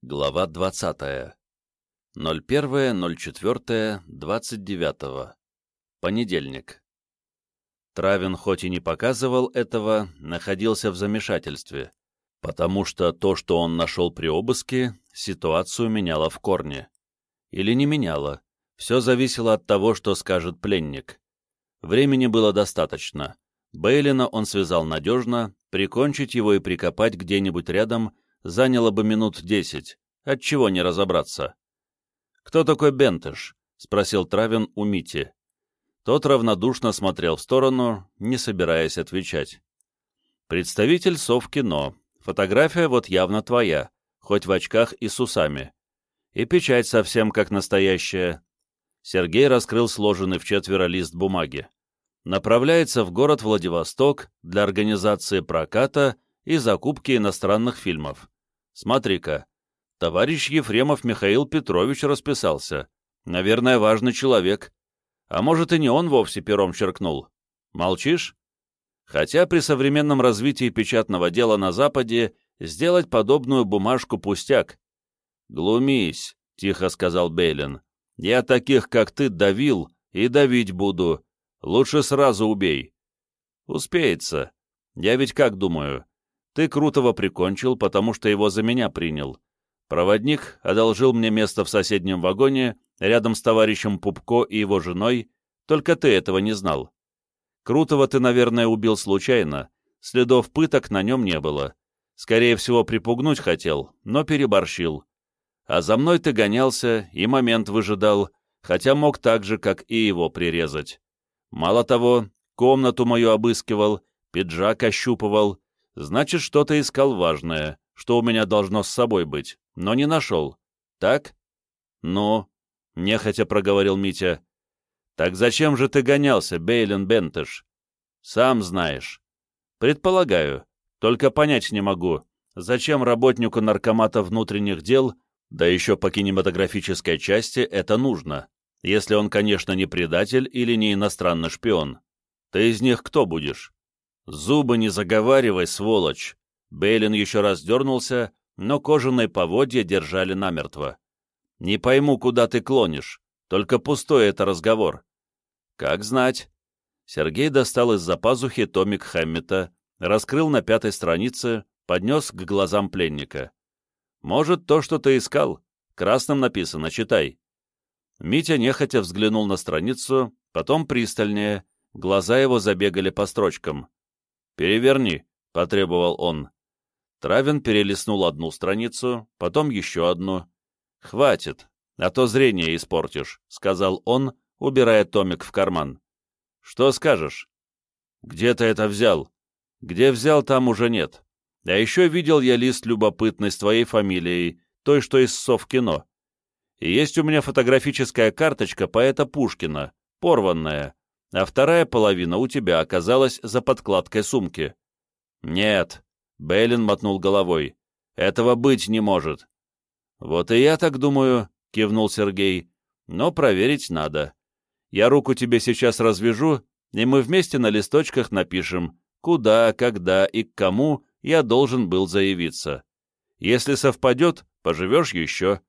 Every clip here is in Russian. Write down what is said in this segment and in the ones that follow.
Глава 20. 01.04.29. Понедельник. Травин хоть и не показывал этого, находился в замешательстве, потому что то, что он нашел при обыске, ситуацию меняло в корне. Или не меняло, все зависело от того, что скажет пленник. Времени было достаточно. Бейлина он связал надежно, прикончить его и прикопать где-нибудь рядом заняло бы минут десять, отчего не разобраться. «Кто такой Бентыш?» — спросил Травин у Мити. Тот равнодушно смотрел в сторону, не собираясь отвечать. «Представитель Совкино. Фотография вот явно твоя, хоть в очках и с усами. И печать совсем как настоящая». Сергей раскрыл сложенный в четверо лист бумаги. Направляется в город Владивосток для организации проката и закупки иностранных фильмов. Смотри-ка, товарищ Ефремов Михаил Петрович расписался. Наверное, важный человек. А может, и не он вовсе пером черкнул. Молчишь? Хотя при современном развитии печатного дела на Западе сделать подобную бумажку пустяк. «Глумись», — тихо сказал Бейлин. «Я таких, как ты, давил и давить буду. Лучше сразу убей». «Успеется. Я ведь как думаю, ты Крутого прикончил, потому что его за меня принял. Проводник одолжил мне место в соседнем вагоне, рядом с товарищем Пупко и его женой, только ты этого не знал. Крутого ты, наверное, убил случайно, следов пыток на нем не было. Скорее всего, припугнуть хотел, но переборщил. А за мной ты гонялся и момент выжидал, хотя мог так же, как и его прирезать. Мало того, комнату мою обыскивал, пиджак ощупывал, Значит, что-то искал важное, что у меня должно с собой быть, но не нашел. Так? Ну, нехотя проговорил Митя. Так зачем же ты гонялся, Бейлен Бентыш? Сам знаешь. Предполагаю, только понять не могу, зачем работнику наркомата внутренних дел, да еще по кинематографической части, это нужно, если он, конечно, не предатель или не иностранный шпион. Ты из них кто будешь? «Зубы не заговаривай, сволочь!» Бейлин еще раз дернулся, но кожаные поводья держали намертво. «Не пойму, куда ты клонишь. Только пустой это разговор». «Как знать». Сергей достал из-за пазухи томик Хэммета, раскрыл на пятой странице, поднес к глазам пленника. «Может, то, что ты искал. Красным написано, читай». Митя нехотя взглянул на страницу, потом пристальнее, глаза его забегали по строчкам. «Переверни», — потребовал он. Травин перелистнул одну страницу, потом еще одну. «Хватит, а то зрение испортишь», — сказал он, убирая томик в карман. «Что скажешь?» «Где ты это взял?» «Где взял, там уже нет. А еще видел я лист любопытный с твоей фамилией, той, что из Совкино. И есть у меня фотографическая карточка поэта Пушкина, порванная а вторая половина у тебя оказалась за подкладкой сумки. Нет, Бейлин мотнул головой. Этого быть не может. Вот и я так думаю, кивнул Сергей. Но проверить надо. Я руку тебе сейчас развяжу, и мы вместе на листочках напишем, куда, когда и к кому я должен был заявиться. Если совпадет, поживешь еще.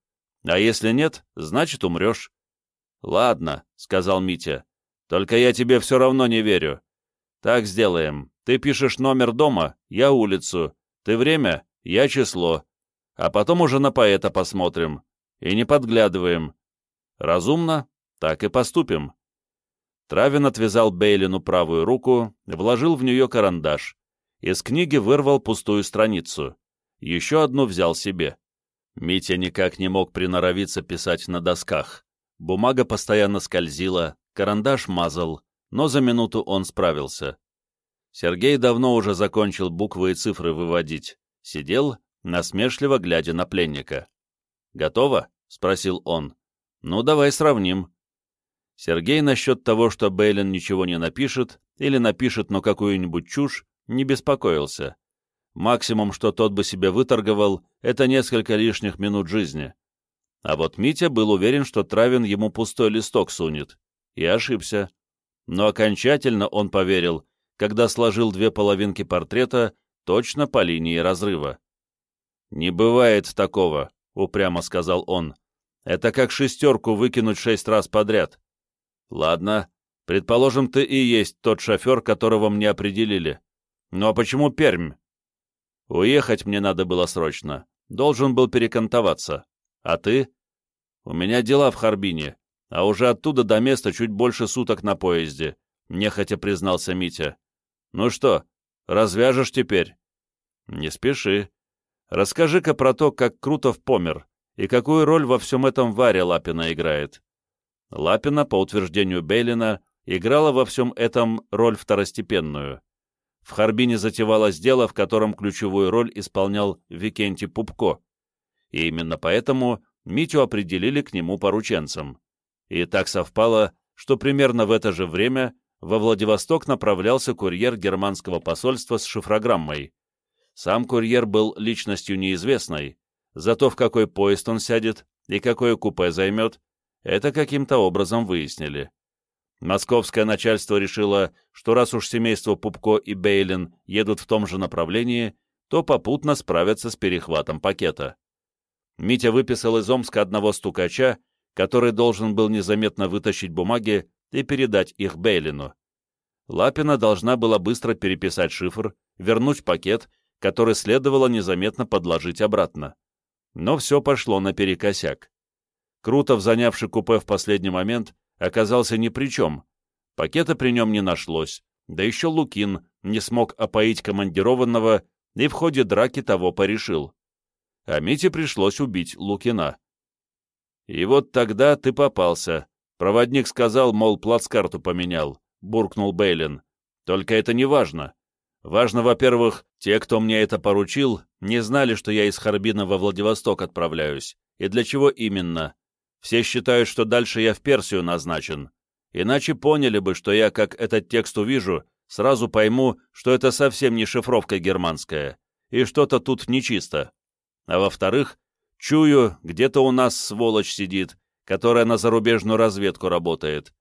А если нет, значит умрешь. — Ладно, — сказал Митя. Только я тебе все равно не верю. Так сделаем. Ты пишешь номер дома, я улицу. Ты время, я число. А потом уже на поэта посмотрим. И не подглядываем. Разумно? Так и поступим. Травин отвязал Бейлину правую руку, вложил в нее карандаш. Из книги вырвал пустую страницу. Еще одну взял себе. Митя никак не мог приноровиться писать на досках. Бумага постоянно скользила, карандаш мазал, но за минуту он справился. Сергей давно уже закончил буквы и цифры выводить. Сидел, насмешливо глядя на пленника. «Готово?» — спросил он. «Ну, давай сравним». Сергей насчет того, что Бейлин ничего не напишет, или напишет, но какую-нибудь чушь, не беспокоился. Максимум, что тот бы себе выторговал, это несколько лишних минут жизни. А вот Митя был уверен, что Травин ему пустой листок сунет и ошибся. Но окончательно он поверил, когда сложил две половинки портрета точно по линии разрыва. «Не бывает такого», — упрямо сказал он. «Это как шестерку выкинуть шесть раз подряд». «Ладно, предположим, ты и есть тот шофер, которого мне определили. Ну а почему Пермь?» «Уехать мне надо было срочно. Должен был перекантоваться. А ты?» «У меня дела в Харбине, а уже оттуда до места чуть больше суток на поезде», — нехотя признался Митя. «Ну что, развяжешь теперь?» «Не спеши. Расскажи-ка про то, как Крутов помер, и какую роль во всем этом Варя Лапина играет». Лапина, по утверждению Бейлина, играла во всем этом роль второстепенную. В Харбине затевалось дело, в котором ключевую роль исполнял Викентий Пупко, и именно поэтому Митю определили к нему порученцем. И так совпало, что примерно в это же время во Владивосток направлялся курьер германского посольства с шифрограммой. Сам курьер был личностью неизвестной, зато в какой поезд он сядет и какое купе займет, это каким-то образом выяснили. Московское начальство решило, что раз уж семейство Пупко и Бейлин едут в том же направлении, то попутно справятся с перехватом пакета. Митя выписал из Омска одного стукача, который должен был незаметно вытащить бумаги и передать их Бейлину. Лапина должна была быстро переписать шифр, вернуть пакет, который следовало незаметно подложить обратно. Но все пошло наперекосяк. Крутов, занявший купе в последний момент, оказался ни при чем. Пакета при нем не нашлось, да еще Лукин не смог опоить командированного и в ходе драки того порешил. А Мите пришлось убить Лукина. И вот тогда ты попался, Проводник сказал, мол, плацкарту поменял, буркнул Бейлин. Только это не важно. Важно, во-первых, те, кто мне это поручил, не знали, что я из Харбина во Владивосток отправляюсь. И для чего именно? Все считают, что дальше я в Персию назначен. Иначе поняли бы, что я, как этот текст увижу, сразу пойму, что это совсем не шифровка германская, и что-то тут нечисто. А во-вторых, чую, где-то у нас сволочь сидит, которая на зарубежную разведку работает.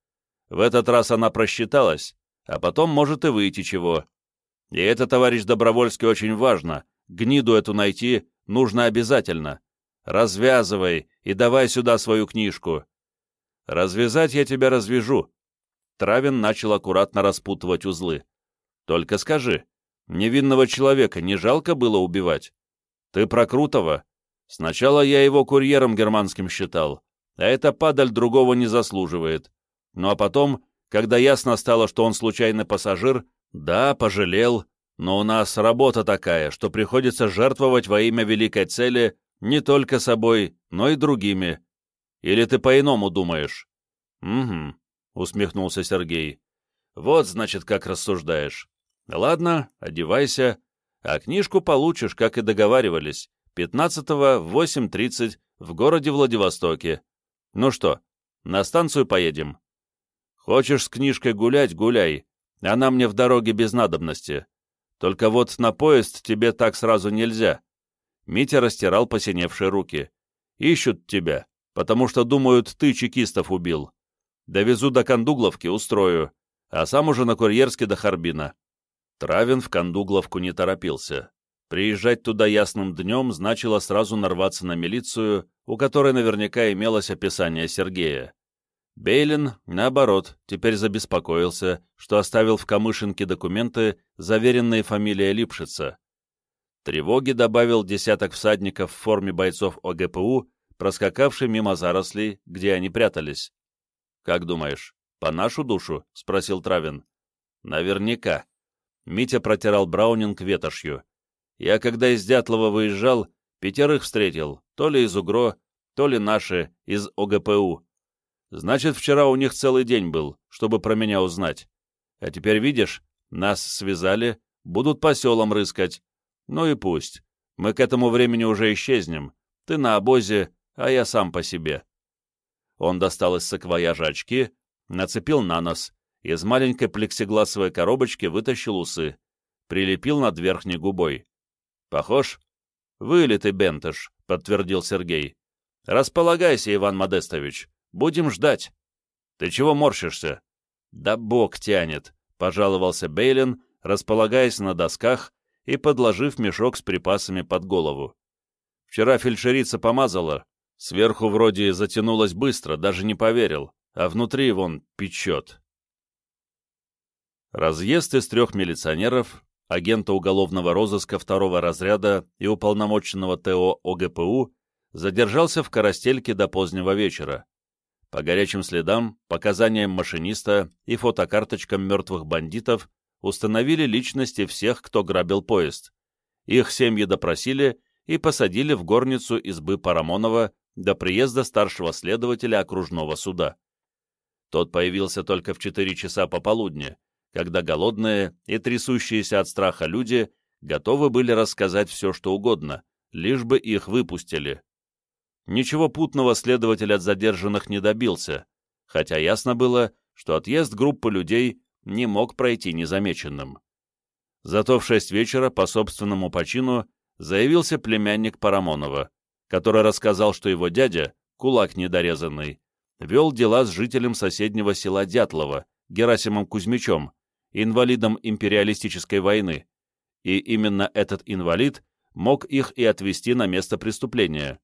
В этот раз она просчиталась, а потом может и выйти чего. И это, товарищ Добровольский, очень важно. Гниду эту найти нужно обязательно. Развязывай и давай сюда свою книжку. Развязать я тебя развяжу. Травин начал аккуратно распутывать узлы. Только скажи, невинного человека не жалко было убивать? Ты про Крутого? Сначала я его курьером германским считал, а эта падаль другого не заслуживает. Ну а потом, когда ясно стало, что он случайный пассажир, да, пожалел, но у нас работа такая, что приходится жертвовать во имя великой цели не только собой, но и другими. Или ты по-иному думаешь? Угу, усмехнулся Сергей. Вот, значит, как рассуждаешь. Ладно, одевайся, а книжку получишь, как и договаривались, 15-го в 8.30 в городе Владивостоке. Ну что, на станцию поедем? Хочешь с книжкой гулять — гуляй. Она мне в дороге без надобности. Только вот на поезд тебе так сразу нельзя. Митя растирал посиневшие руки. Ищут тебя, потому что думают, ты чекистов убил. Довезу до Кондугловки, устрою, а сам уже на курьерске до Харбина. Травин в Кондугловку не торопился. Приезжать туда ясным днем значило сразу нарваться на милицию, у которой наверняка имелось описание Сергея. Бейлин, наоборот, теперь забеспокоился, что оставил в Камышинке документы, заверенные фамилией Липшица. Тревоги добавил десяток всадников в форме бойцов ОГПУ, проскакавший мимо зарослей, где они прятались. «Как думаешь, по нашу душу?» — спросил Травин. «Наверняка». Митя протирал Браунинг ветошью. Я, когда из Дятлова выезжал, пятерых встретил, то ли из УГРО, то ли наши, из ОГПУ. Значит, вчера у них целый день был, чтобы про меня узнать. А теперь, видишь, нас связали, будут по селам рыскать. Ну и пусть. Мы к этому времени уже исчезнем. Ты на обозе, а я сам по себе. Он достал из саквояжа очки, нацепил на нос, из маленькой плексигласовой коробочки вытащил усы, прилепил над верхней губой. «Похож?» «Вылитый бентыш», — подтвердил Сергей. «Располагайся, Иван Модестович. Будем ждать». «Ты чего морщишься?» «Да бог тянет», — пожаловался Бейлин, располагаясь на досках и подложив мешок с припасами под голову. Вчера фельдшерица помазала. Сверху вроде затянулась быстро, даже не поверил, а внутри вон печет. Разъезд из трех милиционеров, агента уголовного розыска второго разряда и уполномоченного ТО ОГПУ задержался в Коростельке до позднего вечера. По горячим следам, показаниям машиниста и фотокарточкам мертвых бандитов установили личности всех, кто грабил поезд. Их семьи допросили и посадили в горницу избы Парамонова до приезда старшего следователя окружного суда. Тот появился только в 4 часа пополудни, когда голодные и трясущиеся от страха люди готовы были рассказать все, что угодно, лишь бы их выпустили. Ничего путного следователь от задержанных не добился, хотя ясно было, что отъезд группы людей не мог пройти незамеченным. Зато в шесть вечера по собственному почину заявился племянник Парамонова, который рассказал, что его дядя, кулак недорезанный, вел дела с жителем соседнего села Дятлова, Герасимом Кузьмичем, инвалидом империалистической войны, и именно этот инвалид мог их и отвезти на место преступления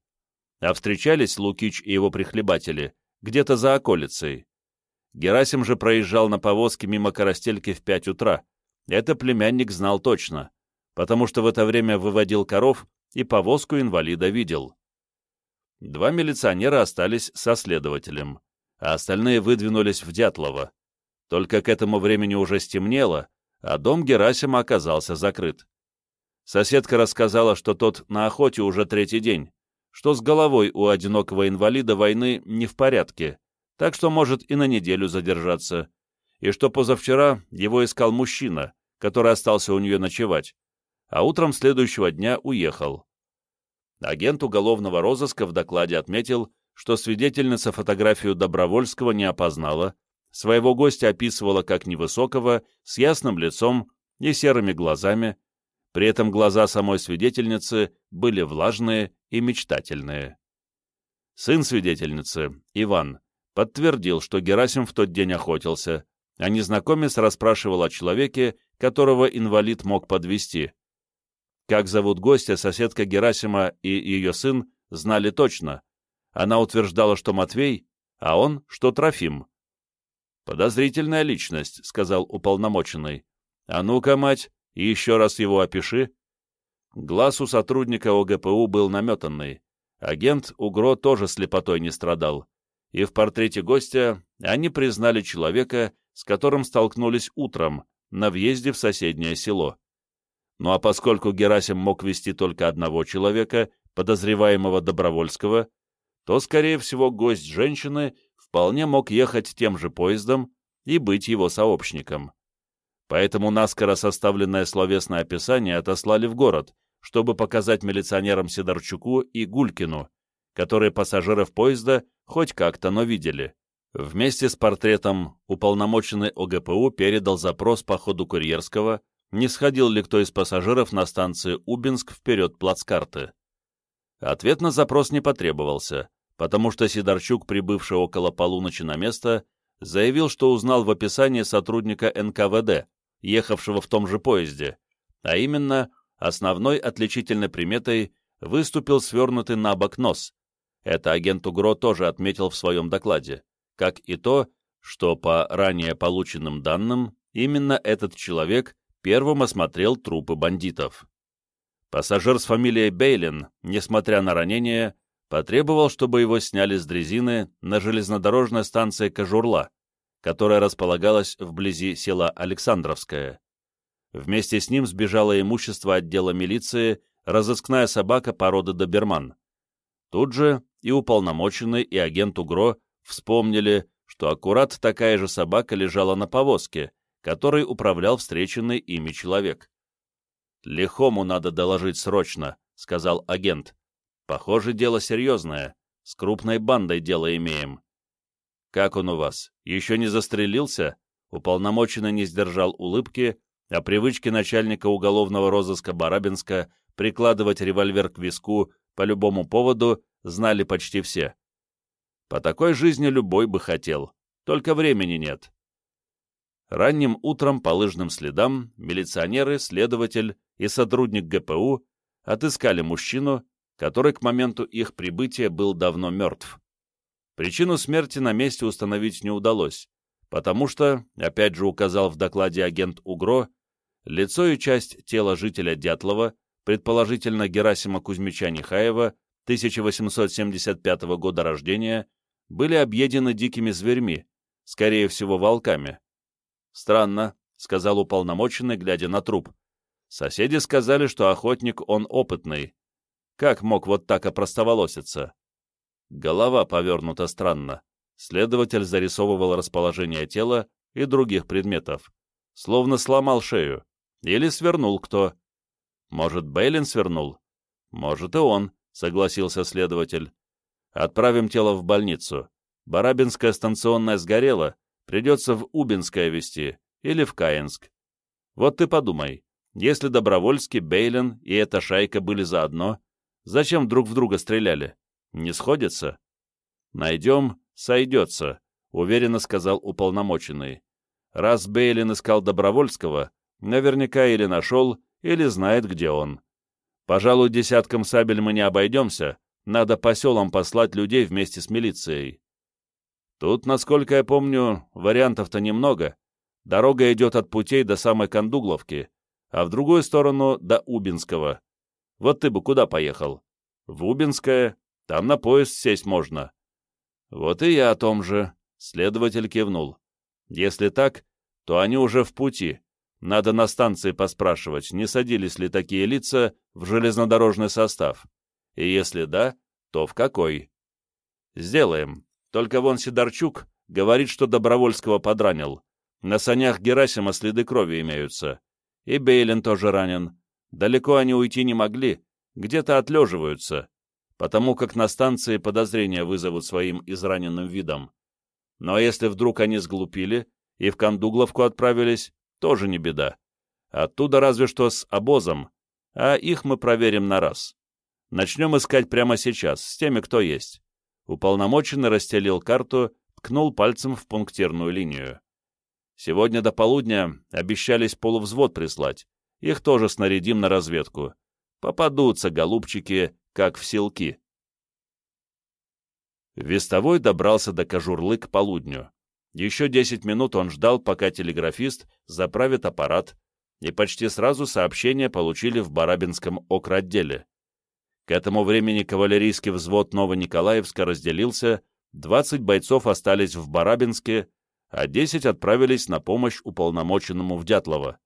а встречались Лукич и его прихлебатели где-то за околицей. Герасим же проезжал на повозке мимо Коростельки в пять утра. Это племянник знал точно, потому что в это время выводил коров и повозку инвалида видел. Два милиционера остались со следователем, а остальные выдвинулись в Дятлово. Только к этому времени уже стемнело, а дом Герасима оказался закрыт. Соседка рассказала, что тот на охоте уже третий день, что с головой у одинокого инвалида войны не в порядке, так что может и на неделю задержаться, и что позавчера его искал мужчина, который остался у нее ночевать, а утром следующего дня уехал. Агент уголовного розыска в докладе отметил, что свидетельница фотографию Добровольского не опознала, своего гостя описывала как невысокого, с ясным лицом и серыми глазами, при этом глаза самой свидетельницы были влажные и мечтательные. Сын свидетельницы, Иван, подтвердил, что Герасим в тот день охотился, а незнакомец расспрашивал о человеке, которого инвалид мог подвести. Как зовут гостя, соседка Герасима и ее сын знали точно. Она утверждала, что Матвей, а он, что Трофим. «Подозрительная личность», — сказал уполномоченный. «А ну-ка, мать, еще раз его опиши. Глаз у сотрудника ОГПУ был наметанный. Агент УГРО тоже слепотой не страдал. И в портрете гостя они признали человека, с которым столкнулись утром, на въезде в соседнее село. Ну а поскольку Герасим мог вести только одного человека, подозреваемого Добровольского, то, скорее всего, гость женщины вполне мог ехать тем же поездом и быть его сообщником. Поэтому наскоро составленное словесное описание отослали в город, чтобы показать милиционерам Сидорчуку и Гулькину, которые пассажиров поезда хоть как-то, но видели. Вместе с портретом уполномоченный ОГПУ передал запрос по ходу курьерского, не сходил ли кто из пассажиров на станции Убинск вперед плацкарты. Ответ на запрос не потребовался, потому что Сидорчук, прибывший около полуночи на место, заявил, что узнал в описании сотрудника НКВД, ехавшего в том же поезде, а именно основной отличительной приметой выступил свернутый на бок нос. Это агент УГРО тоже отметил в своем докладе, как и то, что по ранее полученным данным именно этот человек первым осмотрел трупы бандитов. Пассажир с фамилией Бейлин, несмотря на ранение, потребовал, чтобы его сняли с дрезины на железнодорожной станции Кожурла, которая располагалась вблизи села Александровское. Вместе с ним сбежало имущество отдела милиции, разыскная собака породы доберман. Тут же и уполномоченный, и агент УГРО вспомнили, что аккурат такая же собака лежала на повозке, которой управлял встреченный ими человек. «Лихому надо доложить срочно», — сказал агент. «Похоже, дело серьезное. С крупной бандой дело имеем. «Как он у вас? Еще не застрелился?» Уполномоченный не сдержал улыбки, а привычки начальника уголовного розыска Барабинска прикладывать револьвер к виску по любому поводу знали почти все. По такой жизни любой бы хотел, только времени нет. Ранним утром по лыжным следам милиционеры, следователь и сотрудник ГПУ отыскали мужчину, который к моменту их прибытия был давно мертв. Причину смерти на месте установить не удалось, потому что, опять же указал в докладе агент УГРО, лицо и часть тела жителя Дятлова, предположительно Герасима Кузьмича Нехаева, 1875 года рождения, были объедены дикими зверьми, скорее всего, волками. «Странно», — сказал уполномоченный, глядя на труп. «Соседи сказали, что охотник он опытный. Как мог вот так опростоволоситься?» Голова повернута странно. Следователь зарисовывал расположение тела и других предметов. Словно сломал шею. Или свернул кто. Может, Бейлин свернул? Может, и он, согласился следователь. Отправим тело в больницу. Барабинская станционная сгорела, придется в Убинское везти или в Каинск. Вот ты подумай, если Добровольский, Бейлин и эта шайка были заодно, зачем друг в друга стреляли? Не сходится? Найдем, сойдется, уверенно сказал уполномоченный. Раз Бейлин искал Добровольского, наверняка или нашел, или знает, где он. Пожалуй, десятком сабель мы не обойдемся, надо по селам послать людей вместе с милицией. Тут, насколько я помню, вариантов-то немного. Дорога идет от путей до самой Кондугловки, а в другую сторону — до Убинского. Вот ты бы куда поехал? В Убинское там на поезд сесть можно. Вот и я о том же. Следователь кивнул. Если так, то они уже в пути. Надо на станции поспрашивать, не садились ли такие лица в железнодорожный состав. И если да, то в какой. Сделаем. Только вон Сидорчук говорит, что Добровольского подранил. На санях Герасима следы крови имеются. И Бейлин тоже ранен. Далеко они уйти не могли, где-то отлеживаются потому как на станции подозрения вызовут своим израненным видом. Но если вдруг они сглупили и в Кондугловку отправились, тоже не беда. Оттуда разве что с обозом, а их мы проверим на раз. Начнем искать прямо сейчас, с теми, кто есть. Уполномоченный расстелил карту, ткнул пальцем в пунктирную линию. Сегодня до полудня обещались полувзвод прислать. Их тоже снарядим на разведку. Попадутся, голубчики, как в селки. Вестовой добрался до Кожурлы к полудню. Еще десять минут он ждал, пока телеграфист заправит аппарат, и почти сразу сообщение получили в Барабинском окротделе. К этому времени кавалерийский взвод Новониколаевска разделился, 20 бойцов остались в Барабинске, а 10 отправились на помощь уполномоченному в Дятлово.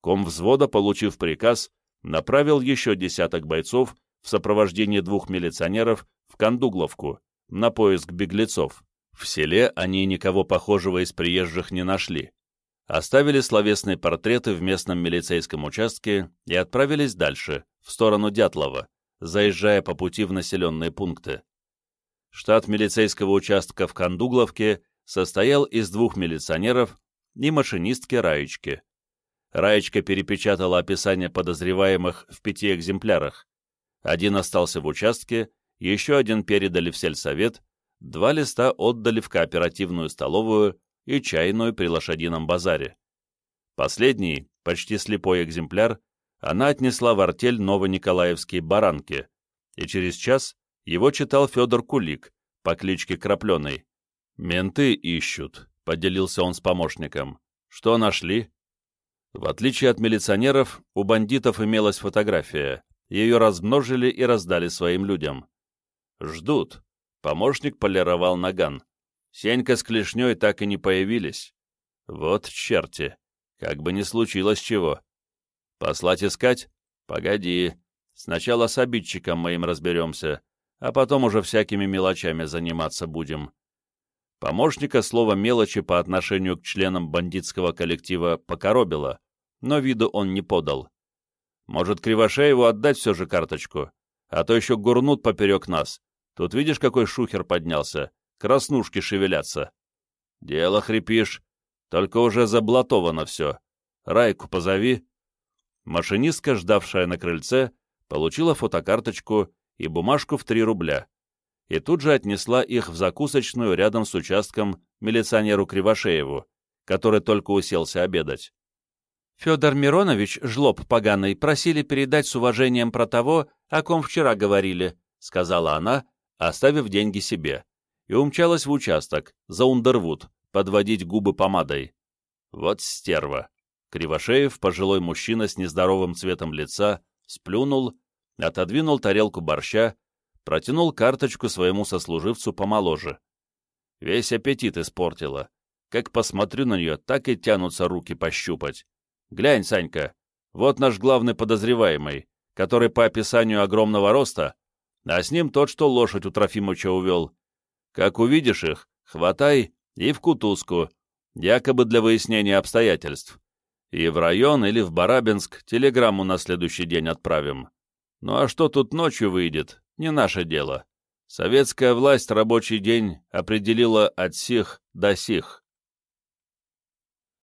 Ком взвода, получив приказ, направил еще десяток бойцов в сопровождении двух милиционеров в Кондугловку на поиск беглецов. В селе они никого похожего из приезжих не нашли. Оставили словесные портреты в местном милицейском участке и отправились дальше, в сторону Дятлова, заезжая по пути в населенные пункты. Штат милицейского участка в Кондугловке состоял из двух милиционеров и машинистки Раечки. Раечка перепечатала описание подозреваемых в пяти экземплярах, один остался в участке, еще один передали в сельсовет, два листа отдали в кооперативную столовую и чайную при лошадином базаре. Последний, почти слепой экземпляр, она отнесла в артель Новониколаевские баранки, и через час его читал Федор Кулик по кличке Крапленый. «Менты ищут», — поделился он с помощником. «Что нашли?» В отличие от милиционеров, у бандитов имелась фотография, ее размножили и раздали своим людям. Ждут. Помощник полировал наган. Сенька с клешней так и не появились. Вот черти. Как бы ни случилось чего. Послать искать? Погоди. Сначала с обидчиком моим разберемся, а потом уже всякими мелочами заниматься будем. Помощника слово «мелочи» по отношению к членам бандитского коллектива покоробило, но виду он не подал. Может, Кривошееву отдать все же карточку? А то еще гурнут поперек нас. Тут видишь, какой шухер поднялся? Краснушки шевелятся. Дело хрипишь. Только уже заблатовано все. Райку позови. Машинистка, ждавшая на крыльце, получила фотокарточку и бумажку в три рубля. И тут же отнесла их в закусочную рядом с участком милиционеру Кривошееву, который только уселся обедать. Федор Миронович, жлоб поганый, просили передать с уважением про того, о ком вчера говорили, — сказала она, оставив деньги себе, и умчалась в участок, за Ундервуд, подводить губы помадой. Вот стерва. Кривошеев, пожилой мужчина с нездоровым цветом лица, сплюнул, отодвинул тарелку борща, протянул карточку своему сослуживцу помоложе. Весь аппетит испортила. Как посмотрю на нее, так и тянутся руки пощупать. Глянь, Санька, вот наш главный подозреваемый, который по описанию огромного роста, а с ним тот, что лошадь у Трофимовича увел. Как увидишь их, хватай и в кутузку, якобы для выяснения обстоятельств. И в район или в Барабинск телеграмму на следующий день отправим. Ну а что тут ночью выйдет, не наше дело. Советская власть рабочий день определила от сих до сих.